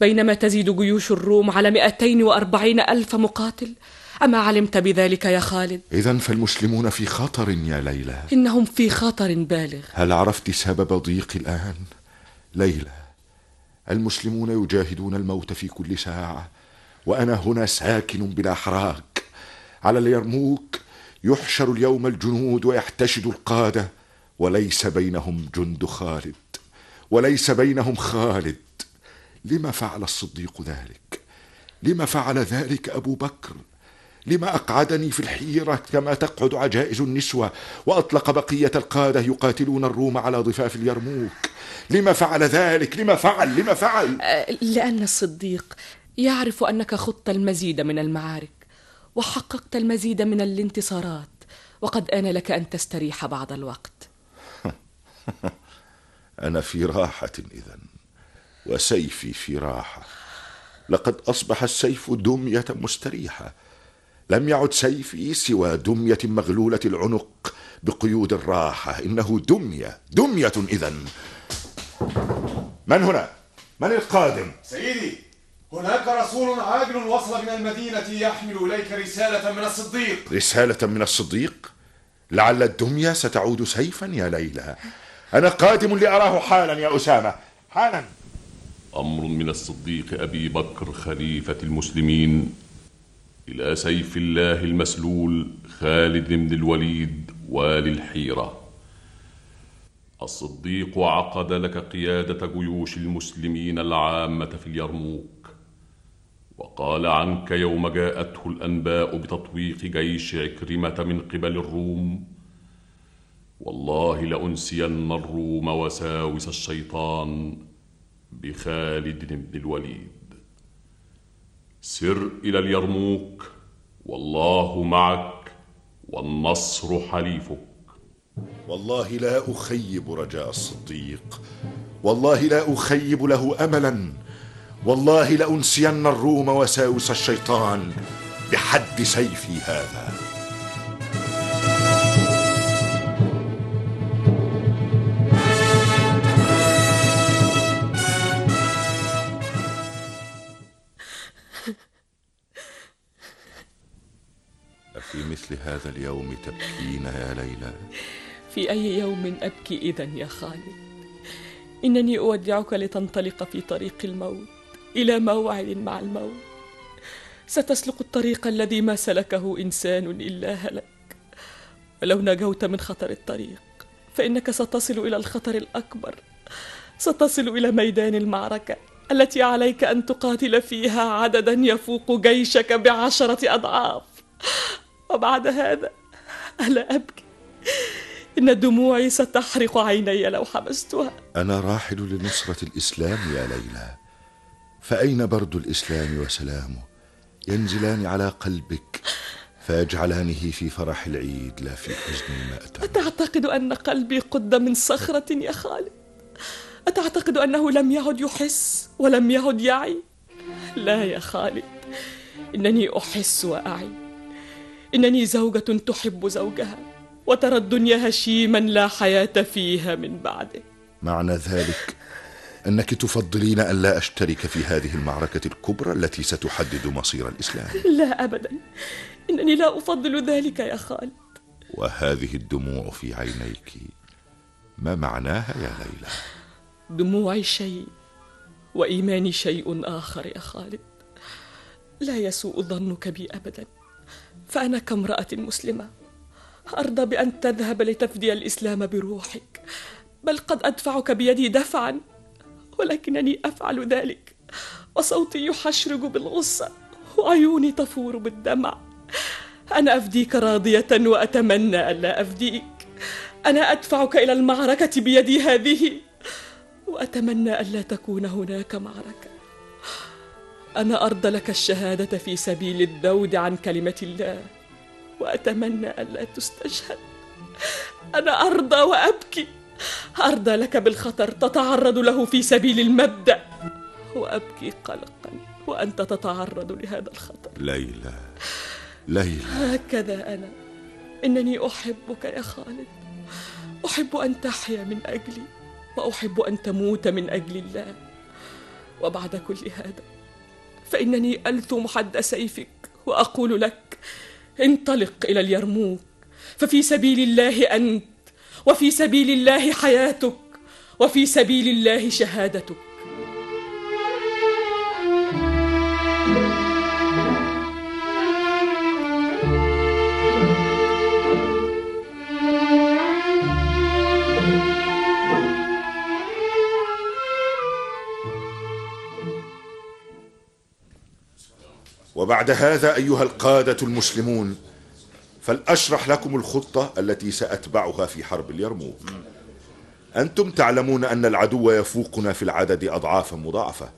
[SPEAKER 20] بينما تزيد جيوش الروم على مئتين وأربعين ألف مقاتل أما علمت بذلك يا خالد؟
[SPEAKER 17] إذا فالمسلمون في خطر يا ليلى.
[SPEAKER 20] إنهم في خطر بالغ.
[SPEAKER 17] هل عرفت سبب ضيق الآن؟ ليلى المسلمون يجاهدون الموت في كل ساعة وأنا هنا ساكن بلا حراك. على اليرموك يحشر اليوم الجنود ويحتشد القادة. وليس بينهم جند خالد وليس بينهم خالد. لما فعل الصديق ذلك؟ لما فعل ذلك أبو بكر؟ لما أقعدني في الحيرة كما تقعد عجائز النسوة وأطلق بقية القادة يقاتلون الروم على ضفاف اليرموك. لما فعل ذلك؟ لما فعل؟ لما فعل؟
[SPEAKER 20] أه، لأن الصديق يعرف أنك خضت المزيد من المعارك وحققت المزيد من الانتصارات وقد آن لك أن تستريح بعض الوقت.
[SPEAKER 17] أنا في راحة إذا وسيفي في راحة. لقد أصبح السيف دمية مستريحة. لم يعد سيفي سوى دمية مغلولة العنق بقيود الراحة. إنه دمية دمية إذا من هنا؟ من القادم؟
[SPEAKER 16] سيدي هناك رسول عاجل وصل من المدينة يحمل إليك رسالة من الصديق.
[SPEAKER 17] رسالة من الصديق؟ لعل الدمية ستعود سيفا يا ليلى. أنا قادم لأراه حالا يا أسامة. حالا.
[SPEAKER 3] أمر من الصديق أبي بكر خليفة المسلمين. إلى سيف الله المسلول خالد بن الوليد والي الحيرة. الصديق عقد لك قيادة جيوش المسلمين العامة في اليرموك. وقال عنك يوم جاءته الأنباء بتطويق جيش عكرمة من قبل الروم. والله لأنسين الروم وساوس الشيطان بخالد بن الوليد. سر إلى اليرموك والله معك والنصر حليفك.
[SPEAKER 17] والله لا أخيب رجاء الصديق والله لا أخيب له أملا والله لأنسين الروم وساوس الشيطان بحد سيفي هذا. هذا اليوم تبكين يا ليلى؟
[SPEAKER 20] في أي يوم أبكي إذا يا خالد؟ إنني أودعك لتنطلق في طريق الموت إلى موعد مع الموت. ستسلك الطريق الذي ما سلكه إنسان إلا هلك. ولو نجوت من خطر الطريق فإنك ستصل إلى الخطر الأكبر. ستصل إلى ميدان المعركة التي عليك أن تقاتل فيها عددا يفوق جيشك بعشرة أضعاف. وبعد هذا ألا أبكي؟ إن دموعي ستحرق عيني لو حبستها.
[SPEAKER 17] أنا راحل لنصرة الإسلام يا ليلى. فأين برد الإسلام وسلامه؟ ينزلان على قلبك فيجعلانه في فرح العيد لا في حزن المأتم
[SPEAKER 20] أتعتقد أن قلبي قد من صخرة يا خالد؟ أتعتقد أنه لم يعد يحس ولم يعد يعي؟ لا يا خالد إنني أحس وأعي. إنني زوجة تحب زوجها وترى الدنيا هشيما لا حياة فيها من بعده.
[SPEAKER 17] معنى ذلك أنك تفضلين أن لا أشترك في هذه المعركة الكبرى التي ستحدد مصير الإسلام.
[SPEAKER 20] لا أبدا. إنني لا أفضل ذلك يا خالد.
[SPEAKER 17] وهذه الدموع في عينيك. ما معناها يا ليلى؟
[SPEAKER 20] دموعي شيء وإيماني شيء آخر يا خالد. لا يسوء ظنك بي أبدا. فأنا كامرأة مسلمة. أرضى بأن تذهب لتفدي الإسلام بروحك بل قد أدفعك بيدي دفعا ولكنني أفعل ذلك وصوتي يحشرج بالغصة وعيوني تفور بالدمع. أنا أفديك راضية وأتمنى ألا أفديك. أنا أدفعك إلى المعركة بيدي هذه وأتمنى ألا تكون هناك معركة. أنا أرضى لك الشهادة في سبيل الذود عن كلمة الله وأتمنى ألا تستشهد. أنا أرضى وأبكي. أرضى لك بالخطر تتعرض له في سبيل المبدأ. وأبكي قلقا وأنت تتعرض لهذا الخطر.
[SPEAKER 17] ليلى ليلى.
[SPEAKER 20] هكذا أنا. إنني أحبك يا خالد. أحب أن تحيا من أجلي وأحب أن تموت من أجل الله. وبعد كل هذا فإنني ألثم حد سيفك وأقول لك انطلق إلى اليرموك ففي سبيل الله أنت وفي سبيل الله حياتك وفي سبيل الله شهادتك.
[SPEAKER 17] وبعد هذا أيها القادة المسلمون فلأشرح لكم الخطة التي سأتبعها في حرب اليرموك. أنتم تعلمون أن العدو يفوقنا في العدد اضعافا مضاعفة.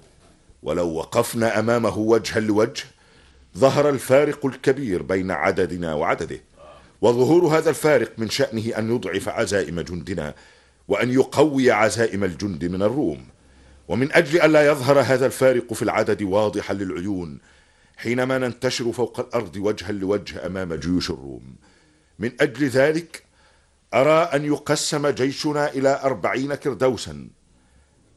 [SPEAKER 17] ولو وقفنا أمامه وجها لوجه ظهر الفارق الكبير بين عددنا وعدده. وظهور هذا الفارق من شأنه أن يضعف عزائم جندنا وأن يقوي عزائم الجند من الروم. ومن أجل الا يظهر هذا الفارق في العدد واضحا للعيون حينما ننتشر فوق الأرض وجها لوجه أمام جيوش الروم. من أجل ذلك أرى أن يقسم جيشنا إلى أربعين كردوسا.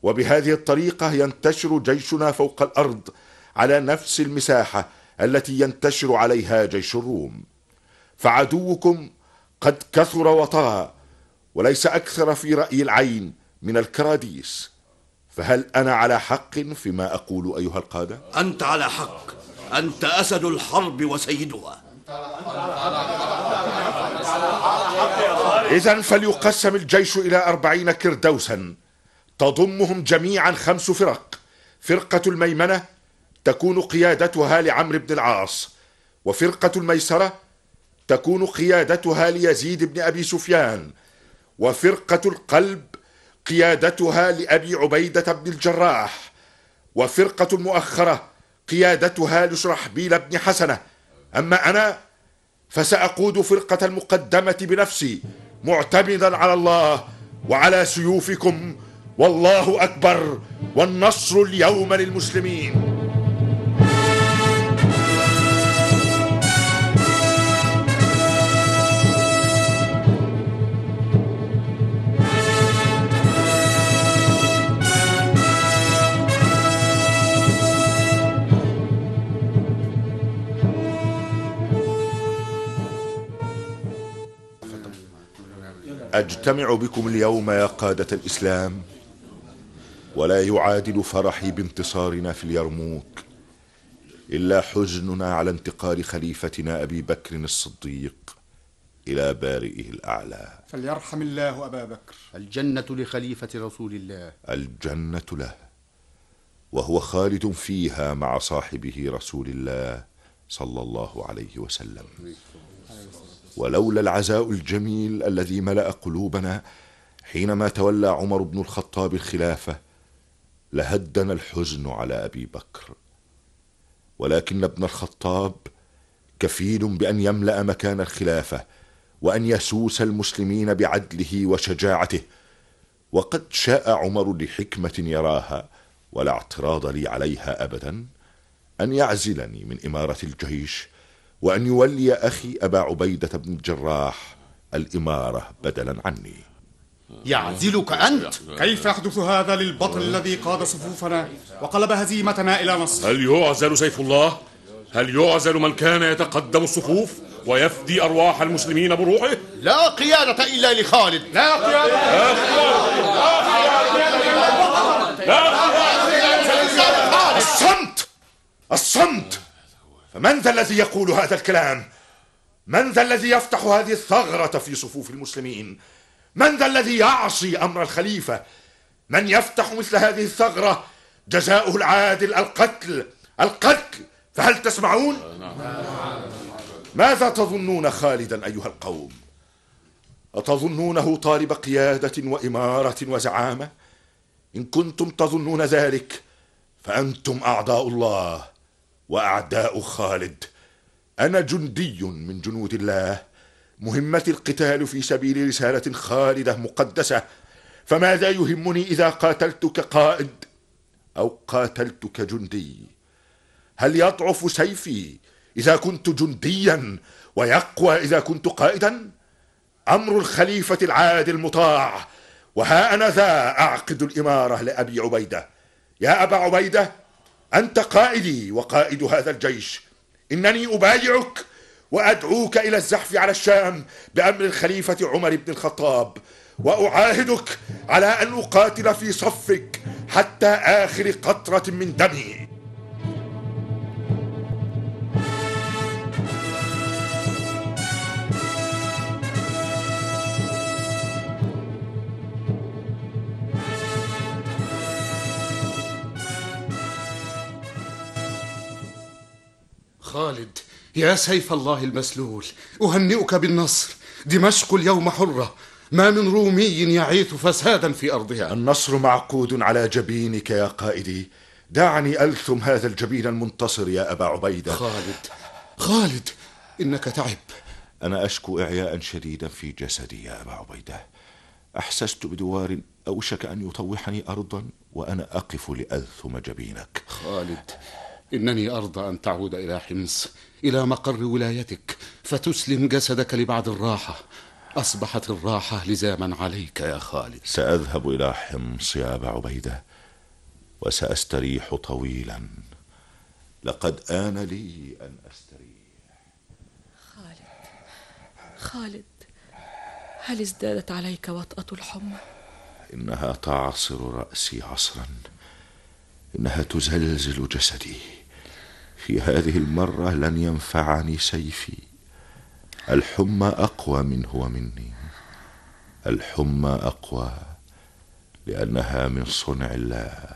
[SPEAKER 17] وبهذه الطريقة ينتشر جيشنا فوق الأرض على نفس المساحة التي ينتشر عليها جيش الروم. فعدوكم قد كثر وطغى وليس أكثر في رأي العين من الكراديس. فهل أنا على حق فيما أقول أيها القادة؟
[SPEAKER 11] أنت على حق. أنت أسد الحرب وسيدها.
[SPEAKER 17] إذا فليقسم الجيش إلى أربعين كردوسا. تضمهم جميعا خمس فرق. فرقة الميمنة تكون قيادتها لعمرو بن العاص. وفرقة الميسرة تكون قيادتها ليزيد بن أبي سفيان. وفرقة القلب قيادتها لأبي عبيدة بن الجراح. وفرقة المؤخرة قيادتها لشرحبيل بن حسنة. أما أنا فسأقود فرقة المقدمة بنفسي معتمدا على الله وعلى سيوفكم والله أكبر والنصر اليوم للمسلمين. أجتمع بكم اليوم يا قادة الإسلام. ولا يعادل فرحي بانتصارنا في اليرموك إلا حزننا على انتقال خليفتنا أبي بكر الصديق إلى بارئه الأعلى.
[SPEAKER 15] فليرحم الله أبا بكر. الجنة لخليفة رسول الله.
[SPEAKER 17] الجنة له وهو خالد فيها مع صاحبه رسول الله صلى الله عليه وسلم. ولولا العزاء الجميل الذي ملأ قلوبنا حينما تولى عمر بن الخطاب الخلافة لهدنا الحزن على أبي بكر. ولكن ابن الخطاب كفيل بأن يملأ مكان الخلافة وأن يسوس المسلمين بعدله وشجاعته. وقد شاء عمر لحكمة يراها ولا اعتراض لي عليها ابدا أن يعزلني من إمارة الجيش وأن يولي أخي أبا عبيدة بن الجراح الإمارة بدلا عني.
[SPEAKER 15] يعزلك أنت.
[SPEAKER 13] كيف يحدث هذا للبطل الذي قاد صفوفنا وقلب هزيمتنا إلى نصر
[SPEAKER 3] هل يعزل سيف الله؟ هل يعزل من كان يتقدم الصفوف ويفدي أرواح المسلمين بروحه؟
[SPEAKER 15] لا قيادة إلا لخالد.
[SPEAKER 13] لا قيادة
[SPEAKER 17] الصمت. الصمت. فمن ذا الذي يقول هذا الكلام؟ من ذا الذي يفتح هذه الثغرة في صفوف المسلمين؟ من ذا الذي يعصي أمر الخليفة؟ من يفتح مثل هذه الثغرة؟ جزاؤه العادل القتل القتل. فهل تسمعون؟ ماذا تظنون خالدا أيها القوم؟ أتظنونه طالب قيادة وإمارة وزعامة؟ إن كنتم تظنون ذلك فأنتم أعداء الله. وأعداء خالد. أنا جندي من جنود الله. مهمتي القتال في سبيل رسالة خالدة مقدسة. فماذا يهمني إذا قاتلتك قائد أو قاتلتك جندي؟ هل يضعف سيفي إذا كنت جنديا ويقوى إذا كنت قائدا؟ أمر الخليفة العادل المطاع. وها أنا ذا أعقد الإمارة لأبي عبيدة. يا أبا عبيدة أنت قائدي وقائد هذا الجيش. إنني أبايعك وأدعوك إلى الزحف على الشام بأمر الخليفة عمر بن الخطاب. وأعاهدك على أن أقاتل في صفك حتى آخر قطرة من دمي.
[SPEAKER 13] خالد. يا سيف الله المسلول أهنئك بالنصر. دمشق اليوم حرة. ما من رومي يعيث فسادا في أرضها.
[SPEAKER 17] النصر معقود على جبينك يا قائدي. دعني ألثم هذا الجبين المنتصر يا أبا عبيدة.
[SPEAKER 13] خالد خالد إنك تعب.
[SPEAKER 17] أنا أشكو إعياء شديدا في جسدي يا أبا عبيدة. أحسست بدوار أوشك أن يطوحني أرضا وأنا أقف لألثم جبينك.
[SPEAKER 13] خالد إنني أرضى أن تعود إلى حمص إلى مقر ولايتك فتسلم جسدك لبعد الراحة. أصبحت الراحة لزاما عليك يا خالد.
[SPEAKER 17] سأذهب إلى حمص يا أبا عبيدة وسأستريح طويلا. لقد آن لي أن أستريح.
[SPEAKER 20] خالد خالد هل ازدادت عليك وطأة الحمى؟
[SPEAKER 17] إنها تعصر رأسي عصرا. إنها تزلزل جسدي. في هذه المرة لن ينفعني سيفي. الحمى أقوى منه ومني الحمى أقوى لأنها من صنع الله.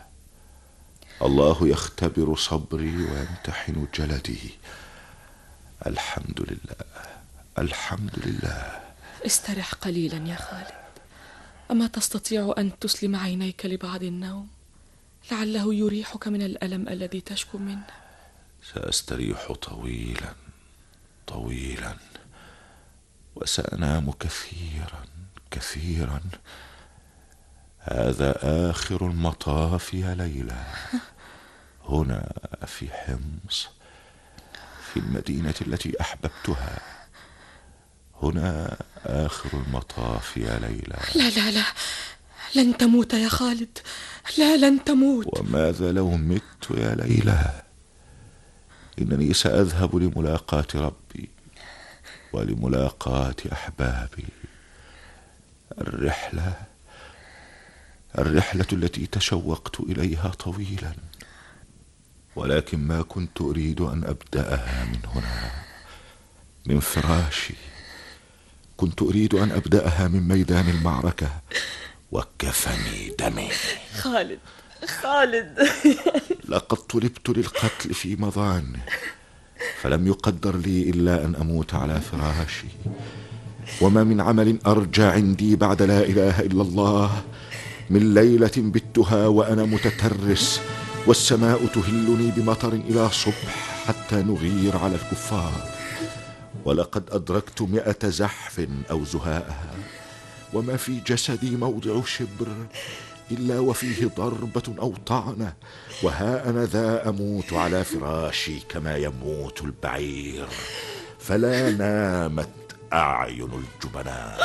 [SPEAKER 17] الله يختبر صبري ويمتحن جلدي. الحمد لله. الحمد لله.
[SPEAKER 20] استرح قليلا يا خالد. أما تستطيع أن تسلم عينيك لبعض النوم؟ لعله يريحك من الألم الذي تشكو منه.
[SPEAKER 17] سأستريح طويلا طويلا وسأنام كثيرا كثيرا. هذا آخر المطاف يا ليلى. هنا في حمص في المدينة التي أحببتها. هنا آخر المطاف يا ليلى.
[SPEAKER 20] لا لا لا. لن تموت يا خالد. لا لن تموت.
[SPEAKER 17] وماذا لو مت يا ليلى؟ إنني سأذهب لملاقاة ربي ولملاقاة أحبابي. الرحلة الرحلة التي تشوقت إليها طويلا ولكن ما كنت أريد أن أبدأها من هنا من فراشي. كنت أريد أن أبدأها من ميدان المعركة وكفني دمي.
[SPEAKER 20] خالد خالد.
[SPEAKER 17] لقد طلبت للقتل في مضان فلم يقدر لي إلا أن أموت على فراشي وما من عمل أرجى عندي بعد لا إله إلا الله من ليلة بتها وأنا متترس والسماء تهلني بمطر إلى صبح حتى نغير على الكفار. ولقد أدركت مئة زحف أو زهاءها وما في جسدي موضع شبر إلا وفيه ضربة أو طعنة وها أنا ذا أموت على فراشي كما يموت البعير. فلا نامت أعين الجبناء.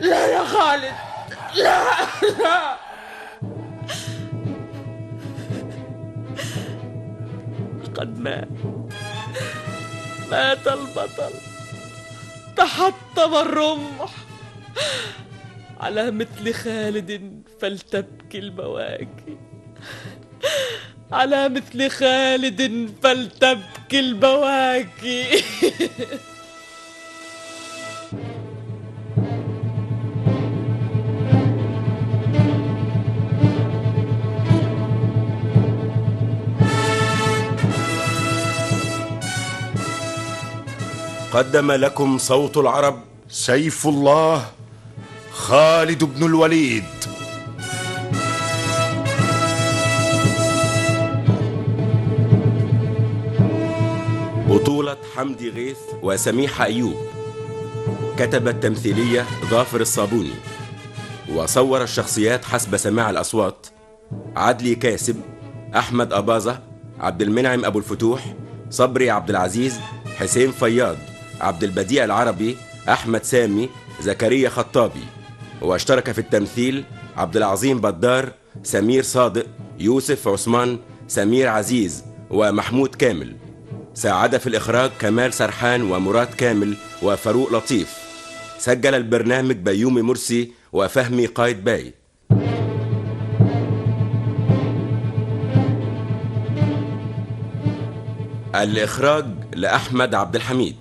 [SPEAKER 2] لا يا خالد لا لا.
[SPEAKER 20] قد مات مات البطل تحطم الرمح. على مثل خالد فلتبكي البواكي. على مثل خالد فلتبكي البواكي.
[SPEAKER 17] قدم لكم صوت العرب. سيف الله. خالد بن الوليد.
[SPEAKER 1] بطولة حمدي غيث وسميحة أيوب. كتب التمثيلية ظافر الصابوني. وصور الشخصيات حسب سماع الأصوات عدلي كاسب أحمد أباظة عبد المنعم أبو الفتوح صبري عبد العزيز حسين فياض عبد البديع العربي أحمد سامي زكريا خطابي. واشترك في التمثيل عبد العظيم بدار سمير صادق يوسف عثمان سمير عزيز ومحمود كامل. ساعد في الإخراج كمال سرحان ومراد كامل وفاروق لطيف. سجل البرنامج بيومي مرسي وفهمي قايد باي. الإخراج لأحمد عبد الحميد.